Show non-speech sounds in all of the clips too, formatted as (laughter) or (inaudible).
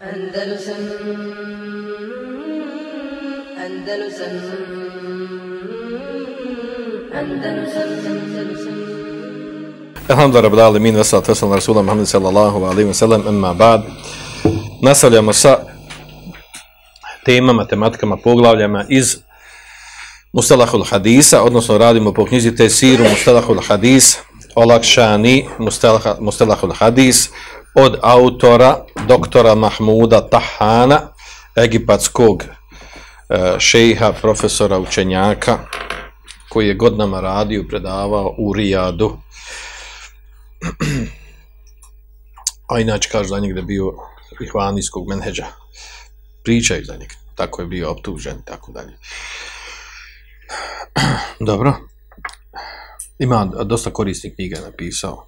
Andalusam Andalusam Andalusam Andalusam Alhamdulillah rabbil alamin wa salatu wassalamu ala rasulina Muhammad sallallahu alaihi wa sallam amma ba'd nastavljamo sa temama, tematikama, poglavljama iz Mustalahul Hadisa, odnosno radimo po knjizi Tesiru Mustalahul Hadis, olakšani Mustalah, Mustalahul Hadis, od autora doktora Mahmuda Tahana, egipatskog e, šejha, profesora, učenjaka, koji je godinama radio, predavao u Rijadu. A inače kažu za njeg da je bio ihvanijskog menheđa. Pričaju za njeg. Tako je bio optužen, tako dalje. Dobro. Ima dosta korisnih knjiga napisao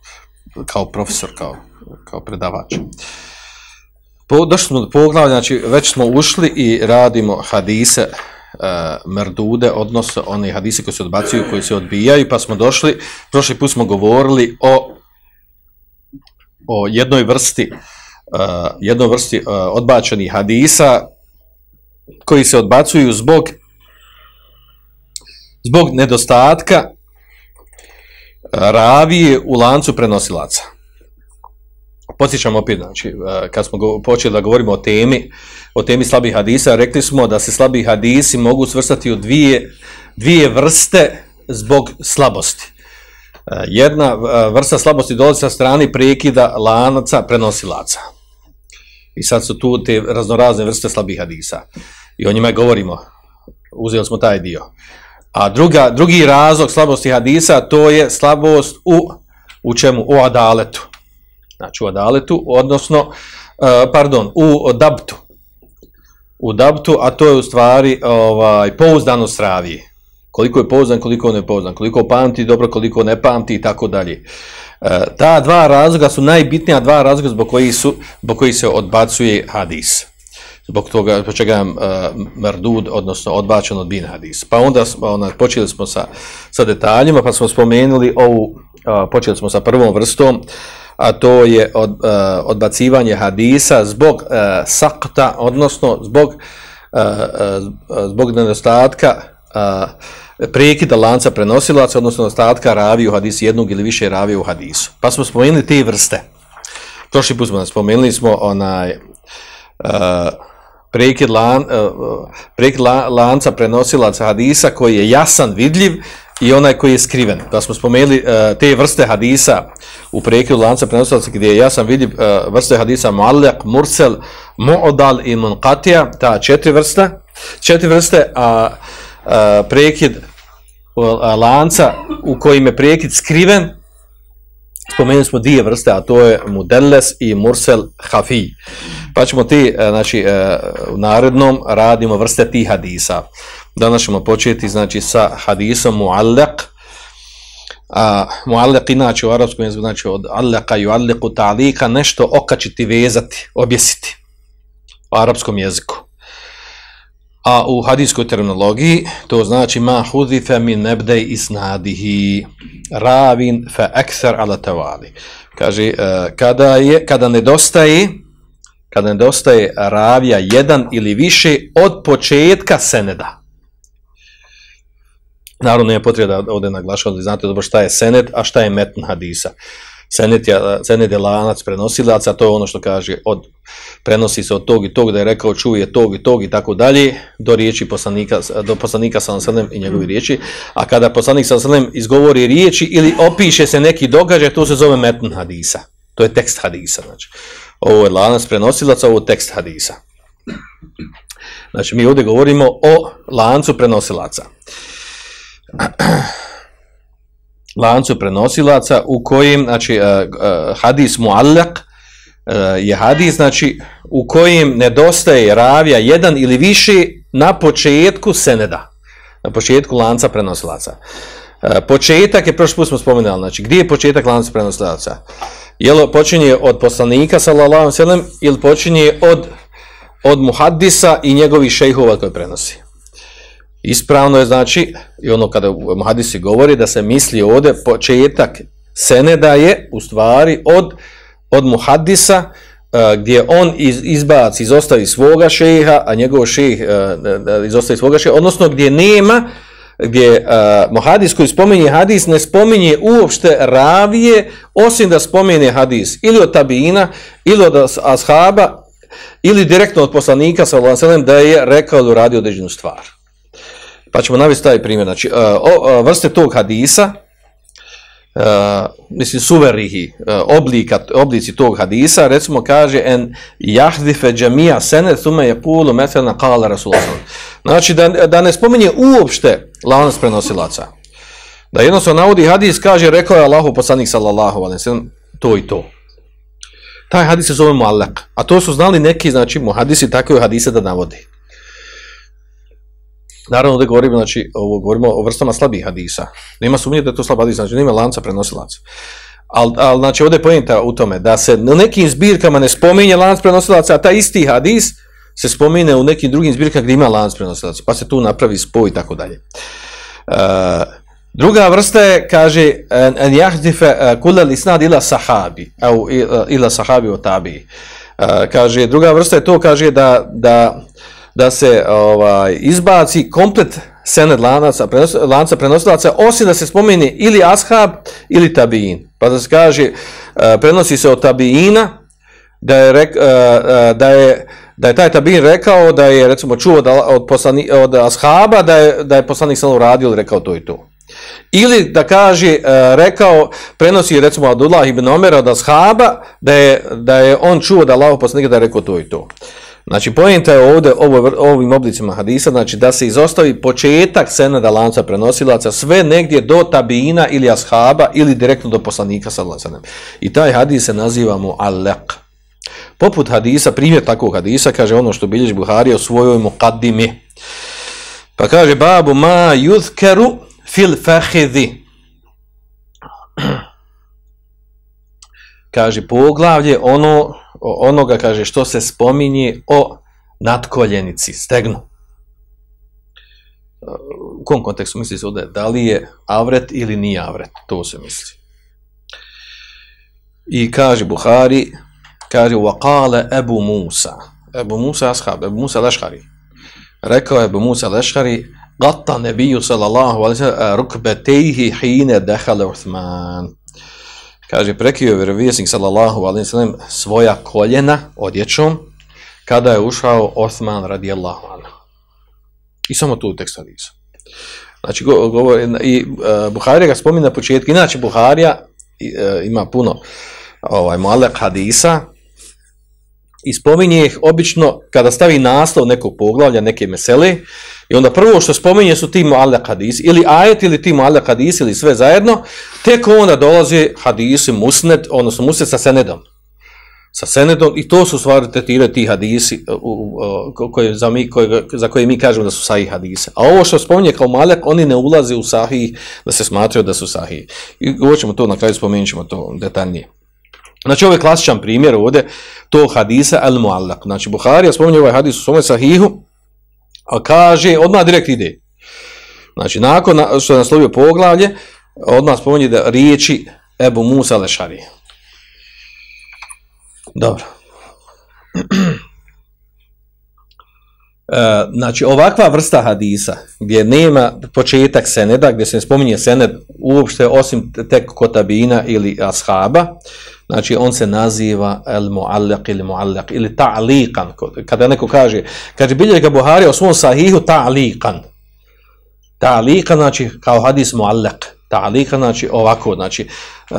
kao profesor, kao, kao predavač. Po, došli smo do poglavlja, znači već smo ušli i radimo hadise e, merdude, odnosno one hadise koji se odbacuju, koji se odbijaju, pa smo došli, prošli put smo govorili o, o jednoj vrsti uh, jednoj vrsti e, odbačenih hadisa koji se odbacuju zbog zbog nedostatka ravije u lancu prenosilaca. Podsjećam opet, znači, e, kad smo počeli da govorimo o temi, o temi slabih hadisa, rekli smo da se slabi hadisi mogu svrstati u dvije, dvije vrste zbog slabosti. E, jedna e, vrsta slabosti dolazi sa strani prekida lanaca prenosilaca. I sad su tu te raznorazne vrste slabih hadisa. I o njima govorimo. Uzeli smo taj dio. A druga, drugi razlog slabosti hadisa, to je slabost u, u čemu? U adaletu. Znači u adaletu, odnosno, uh, pardon, u dabtu. U dabtu, a to je u stvari ovaj, pouzdanost ravije. Koliko je pouzdan, koliko ne pouzdan. Koliko pamti dobro, koliko ne pamti i tako dalje. E, ta dva razloga su najbitnija dva razloga zbog koji, su, zbog koji se odbacuje hadis zbog toga po čega uh, mardud odnosno odbačen od bin hadis. Pa onda ona počeli smo sa sa detaljima, pa smo spomenuli ovu uh, počeli smo sa prvom vrstom, a to je od, uh, odbacivanje hadisa zbog uh, sakta, odnosno zbog uh, uh, zbog nedostatka uh, prekida lanca prenosilaca, odnosno nedostatka raviju u hadisu, jednog ili više raviju u hadisu. Pa smo spomenuli te vrste. Prošli put smo spomenuli smo onaj uh, prekid, lan, eh, prekid lanca prenosilaca hadisa koji je jasan, vidljiv i onaj koji je skriven. Da smo spomenuli eh, te vrste hadisa u prekidu lanca prenosilaca gdje je jasan, vidljiv eh, vrste hadisa muallak, mursel, mu'odal i munqatija, ta četiri vrste. Četiri vrste, a a prekid lanca u kojim je prekid skriven, spomenuli smo dvije vrste, a to je mudelles i mursel hafi. Pa ćemo ti, e, znači, e, u narednom radimo vrste tih hadisa. Danas ćemo početi, znači, sa hadisom muallak. A, muallak inače u arabskom jeziku, znači, od allaka i allaku ta'lika, nešto okačiti, vezati, objesiti. U arapskom jeziku. A u hadijskoj terminologiji to znači ma hudife min nebdej isnadihi ravin fe ekser ala tevali. Kaže, e, kada, je, kada nedostaje kada nedostaje ravija jedan ili više od početka seneda. Naravno, je potreba da ovdje naglašavati, znate dobro šta je sened, a šta je metn hadisa senet, je, sened je lanac prenosilaca, to je ono što kaže, od, prenosi se od tog i tog, da je rekao čuje tog i tog i tako dalje, do riječi poslanika, do poslanika sa naselem i njegovi riječi. A kada poslanik sa naselem izgovori riječi ili opiše se neki događaj, to se zove metn hadisa. To je tekst hadisa, znači ovo je lanac prenosilaca, ovo je tekst hadisa. Znači, mi ovdje govorimo o lancu prenosilaca lancu prenosilaca u kojim, znači, e, e, hadis muallak e, je hadis, znači, u kojim nedostaje ravija jedan ili više na početku seneda. Na početku lanca prenosilaca. Početak je, prošli put smo spomenuli, znači, gdje je početak lanca prenosilaca? Jel počinje od poslanika sallallahu alejhi ve sellem ili počinje od od muhaddisa i njegovih šejhova koji prenosi. Ispravno je znači i ono kada hadisi govori da se misli ovdje početak seneda je u stvari od od muhaddisa uh, gdje on iz, izbaci, izostavi svoga šeha, a njegov šeh eh, uh, izostavi svoga šeha, odnosno gdje nema, gdje eh, uh, muhadis koji spominje hadis ne spominje uopšte ravije, osim da spomene hadis ili od tabina, ili od ashaba, ili direktno od poslanika, sallam, da je rekao ili uradio određenu stvar. Pa ćemo navesti taj primjer. Znači, uh, uh, vrste tog hadisa, uh, mislim suverihi uh, oblika oblici tog hadisa recimo kaže en jahdife jamia sene thumma yaqulu metelna qala rasulullah znači da, da ne spominje uopšte lanac prenosilaca. Da jednostavno navodi hadis kaže rekao je Allahu poslanik sallallahu alejhi ve sellem to i to. Taj hadis se zove muallak, a to su znali neki znači muhadisi takve hadise da navodi Naravno da govorimo, znači, ovo, govorimo o vrstama slabih hadisa. Nema sumnje da je to slab hadis, znači nema lanca prenosilaca. Ali, al, znači, ovdje je pojenta u tome da se na nekim zbirkama ne spominje lanac prenosilaca, a ta isti hadis se spomine u nekim drugim zbirkama gdje ima lanac prenosilaca, pa se tu napravi spoj i tako dalje. Uh, druga vrsta je, kaže, en jahdife kula isnad ila sahabi, au e, ila sahabi o tabi. Uh, e, kaže, druga vrsta je to, kaže, da, da da se ovaj izbaci komplet sened lanaca, prenos, lanca prenosilaca, osim da se spomeni ili ashab ili tabiin. Pa da se kaže, uh, prenosi se od tabiina, da je, rek, uh, uh, da je da je taj tabin rekao da je recimo čuo da, od, poslani, od ashaba da je, da je poslanik samo uradio ili rekao to i to. Ili da kaže, rekao, prenosi recimo Abdullah ibn Omer od ashaba da je, da je on čuo da Allah poslanik da je rekao to i to. Uh, Znači, pojenta je ovdje ovo, ovim oblicima hadisa, znači da se izostavi početak senada lanca prenosilaca sve negdje do tabina ili ashaba ili direktno do poslanika sallallahu I taj hadis se naziva mu alaq. Poput hadisa, primjer takvog hadisa, kaže ono što bilježi Buhari o svojoj muqaddimi. Pa kaže, babu ma yuzkeru fil fahidhi. (clears throat) kaže, poglavlje ono onoga kaže što se spominje o natkoljenici, stegnu. U kom kontekstu misli se ovdje? Da li je avret ili nije avret? To se misli. I kaže Buhari, kaže وَقَالَ Ebu Musa. Ebu Musa ashab, Ebu Musa lešhari. Rekao je Ebu Musa lešhari, Gatta nebiju sallallahu alaihi sallam rukbetejhi hine dehale Uthman kaže prekrio vjerovijesnik sallallahu alaihi sallam svoja koljena odjećom kada je ušao Osman radijallahu anhu. I samo tu tekst hadisa. Znači govori i uh, Buharija ga spominje na početku. Inače Buharija uh, ima puno ovaj muallaq hadisa i spominje ih obično kada stavi naslov nekog poglavlja, neke mesele, i onda prvo što spominje su ti muallak hadis, ili ajet ili ti muallak hadis, ili sve zajedno, tek onda dolaze hadisi musned, odnosno musned sa senedom. Sa senedom, i to su stvari tetire ti hadisi u, u, u, koje, za, mi, koje, za koje mi kažemo da su sahih hadise. A ovo što spominje kao malak, oni ne ulaze u sahih da se smatraju da su sahih. I govorit to, na kraju spomenut ćemo to detaljnije. Znači, ovo je klasičan primjer ovdje, to hadisa al-muallak. Znači, Buharija spominje ovaj hadis u svome sahihu, a kaže, odmah direkt ide. Znači, nakon što je naslovio poglavlje, odmah spominje da riječi Ebu Musa Lešari. Dobro. (clears throat) E, znači, ovakva vrsta hadisa, gdje nema početak seneda, gdje se ne spominje sened uopšte, osim tek kotabina ili ashaba, znači on se naziva el muallaq ili muallaq ili ta'liqan. Kada neko kaže kaže bilje ga Buhari o svom sahihu ta'liqan. Ta'liqan znači kao hadis muallaq. Ta'liqan znači ovako znači uh,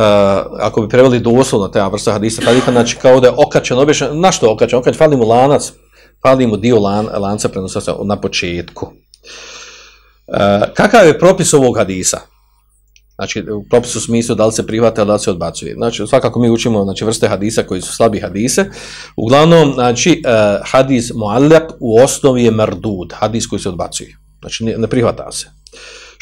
ako bi preveli doslovno ta vrsta hadisa ta'liqan znači kao da je okačen obješen, na što okačen? Okačen fali mu lanac fali mu dio lan, lanca prenosa na početku E, kakav je propis ovog hadisa Znači, u propisu smislu da li se prihvata, da li se odbacuje. Znači, svakako mi učimo znači, vrste hadisa koji su slabi hadise. Uglavnom, znači, eh, hadis muallak u osnovi je mardud, hadis koji se odbacuje. Znači, ne, ne prihvata se.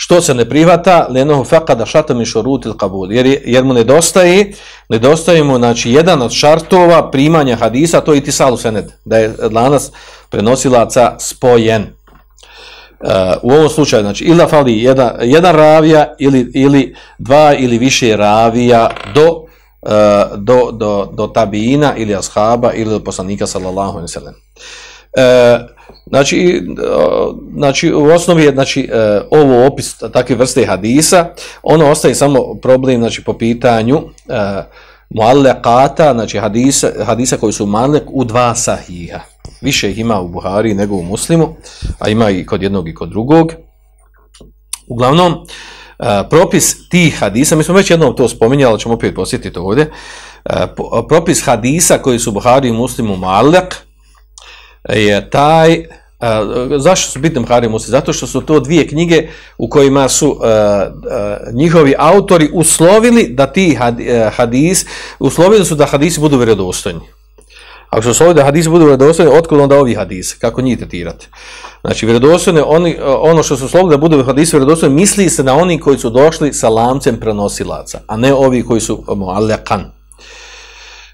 Što se ne prihvata? Lenohu faqada shartu mi šorut kabul. Jer, jer mu nedostaje, nedostaje mu, znači, jedan od šartova primanja hadisa, to je itisalu sened, da je lanac prenosilaca spojen. Uh, u ovom slučaju, znači, ili fali jedan, jedan ravija ili, ili dva ili više ravija do e, do, do, do tabijina ili ashaba ili do poslanika sallallahu alaihi sallam. Uh, znači, znači, u osnovi je znači, e, ovo opis takve vrste hadisa, ono ostaje samo problem znači, po pitanju e, muallekata, znači hadisa, hadisa koji su muallek u dva sahiha. Više ih ima u Buhari nego u Muslimu, a ima i kod jednog i kod drugog. Uglavnom, uh, propis tih hadisa, mi smo već jednom to spominjali, ali ćemo opet posjetiti ovdje, uh, propis hadisa koji su u Buhari i Muslimu muallek je taj, A, zašto su bitni Buhari i Muslim? Zato što su to dvije knjige u kojima su a, a, njihovi autori uslovili da ti hadis, uslovili su da hadisi budu vjerodostojni. Ako su ovdje hadisi budu vjerodostojni, otkud onda ovi hadise? Kako njih tretirati? Znači, vjerodostojne, oni, ono što su slovili da budu hadisi vjerodostojni, misli se na oni koji su došli sa lamcem prenosilaca, a ne ovi koji su mu'allakan.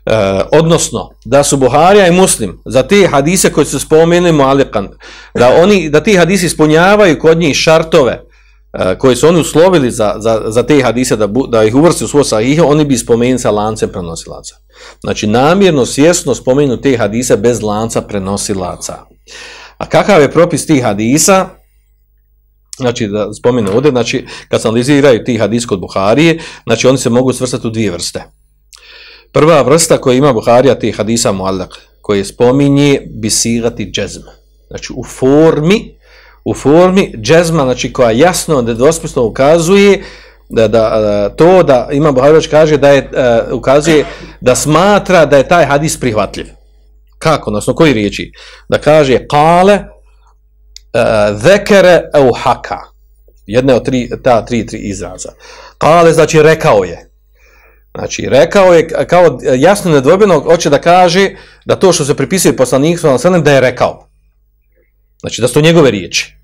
E, odnosno, da su Buharija i Muslim za te hadise koji su spomenuli Mualikan, da, oni, da ti hadisi ispunjavaju kod njih šartove eh, e, koji su oni uslovili za, za, za te hadise da, bu, da ih uvrsti u svoj sahih, oni bi spomenuli sa lancem prenosilaca. Znači, namjerno, svjesno spomenu te hadise bez lanca prenosilaca. A kakav je propis tih hadisa? Znači, da spomenu ovdje, znači, kad se analiziraju ti hadis kod Buharije, znači, oni se mogu svrstati u dvije vrste. Prva vrsta koja ima Buharija, te hadisa muallak, koje spominje bisirati džezm. Znači, u formi, u formi džezma, znači, koja jasno, nedospisno ukazuje, da, da, to da ima Buharić kaže da je uh, ukazuje da smatra da je taj hadis prihvatljiv. Kako? Odnosno koji riječi? Da kaže kale uh, zekere au haka. Jedne od tri, ta tri, tri izraza. Kale znači rekao je. Znači rekao je kao jasno nedvojbeno hoće da kaže da to što se pripisuje poslanik da je rekao. Znači da su njegove riječi.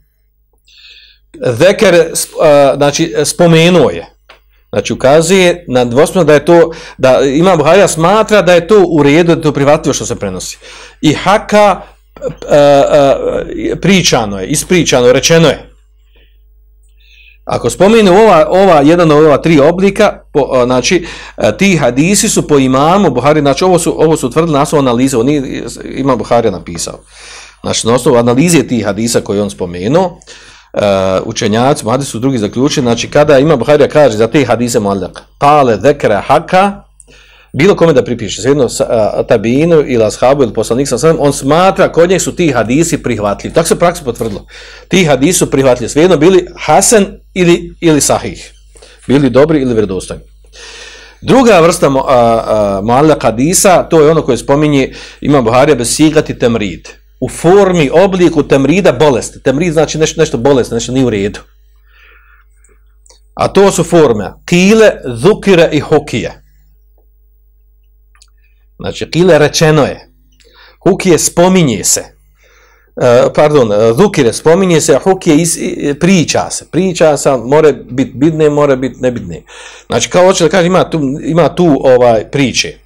Zeker, eh, znači, spomenuo je. Znači, ukazuje na dvosmeno da je to, da ima Buharija smatra da je to u redu, da je to privatio što se prenosi. I haka eh, eh, pričano je, ispričano, rečeno je. Ako spomenu ova, ova, jedan od ova tri oblika, po, znači, e, ti hadisi su po imamu Buhari, znači, ovo su, ovo su tvrdili na svoju analizu, on ima Buhari napisao. Znači, na osnovu analize tih hadisa koje on spomenuo, uh, učenjaci, mladi su drugi zaključili, znači kada ima Buharija kaže za te hadise muallak, kale zekra haka, bilo kome da pripiše, svejedno uh, tabinu ili ashabu ili poslanik sa on smatra kod njeg su ti hadisi prihvatljivi. Tako se praksa potvrdilo. Ti hadisi su prihvatljivi. Svejedno bili hasen ili, ili sahih. Bili dobri ili vredostojni. Druga vrsta mualla hadisa, to je ono koje spominje, ima Buharija bez sigati temrid u formi, obliku temrida bolesti. Temrid znači nešto, nešto bolest, nešto nije u redu. A to su forme kile, zukire i hukije. Znači, kile rečeno je. Hukije spominje se. E, pardon, e, zukire spominje se, a hukije is, e, priča se. Priča se, more biti bitne, more biti nebitne. Znači, kao hoće da kaže, ima tu, ima tu ovaj priče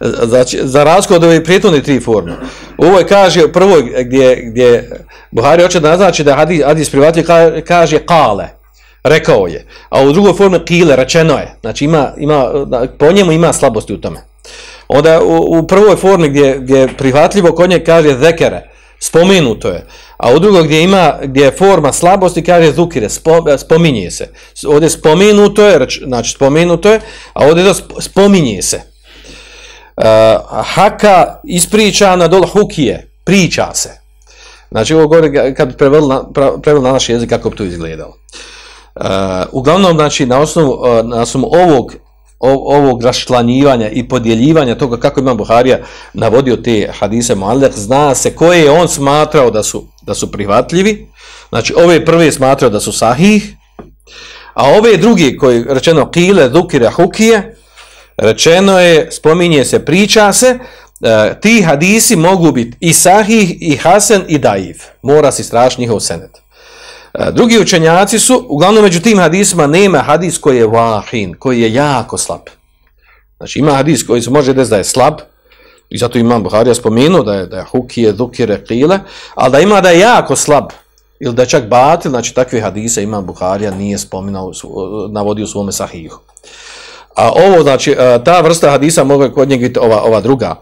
znači, za razliku od ove prijetunne tri forme. Ovo je kaže prvo gdje, gdje Buhari hoće da naznači da hadis, hadis privatio kaže kale, rekao je. A u drugoj formi kile, rečeno je. Znači ima, ima, po njemu ima slabosti u tome. Onda u, u prvoj formi gdje, gdje prihvatljivo kod nje kaže zekere, spomenuto je. A u drugo gdje ima gdje je forma slabosti kaže zukire, e, spominje se. Ovdje spomenuto je, znači spomenuto je, a ovdje spominje se uh, haka ispričana dol hukije, priča se. Znači ovo gore kad bi preveli na, preveli na naš jezik kako bi to izgledalo. Uh, uglavnom, znači, na osnovu, uh, na osnovu ovog, ovog raščlanjivanja i podjeljivanja toga kako Imam Buharija navodio te hadise muallak, zna se koje je on smatrao da su, da su prihvatljivi. Znači, ove prve smatrao da su sahih, a ove drugi koji rečeno kile, dukire, hukije, rečeno je, spominje se, priča se, e, ti hadisi mogu biti i sahih, i hasen, i daiv. Mora si strašni njihov senet. E, drugi učenjaci su, uglavnom među tim hadisima nema hadis koji je vahin, koji je jako slab. Znači ima hadis koji se može desiti da je slab, i zato imam Buharija spomenuo da je, da je hukije, dukire, kile, ali da ima da je jako slab, ili da je čak batil, znači takve hadise imam Buharija nije spominao, navodio u svome sahihu. A ovo, znači, e, ta vrsta hadisa mogu kod njega biti ova, ova druga,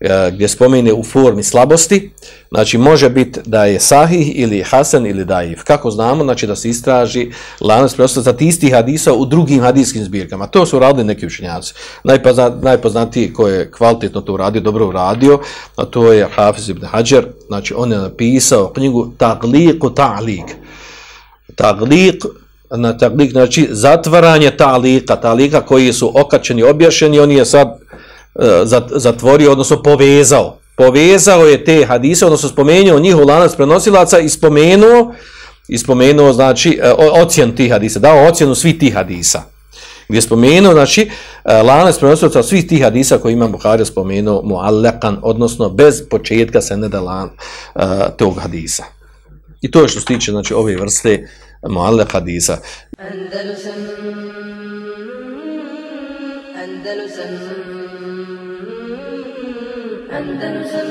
E, gdje spomene u formi slabosti, znači može biti da je sahih ili hasan ili daif. Kako znamo, znači da se istraži lanac prenosa za istih hadisa u drugim hadijskim zbirkama. To su radili neki učenjaci. Najpozna, najpoznatiji ko je kvalitetno to uradio, dobro uradio, a to je Hafiz ibn Hajar, znači on je napisao knjigu Tagliku Ta'lik. Taglik na taglik, znači zatvaranje talika, talika koji su okačeni, objašeni, on je sad E, zatvorio, odnosno povezao. Povezao je te hadise, odnosno spomenuo njihov lanac prenosilaca i spomenuo, i spomenuo, znači, e, ocjenu ocjen tih hadisa, dao ocjenu svih tih hadisa. Gdje je spomenuo, znači, e, lanac prenosilaca svih tih hadisa koji imam Buhari spomenuo muallekan, odnosno bez početka se ne da lan tog hadisa. I to je što se tiče, znači, ove vrste uh, muallaq hadisa. Andalusam Andalusam Andalusam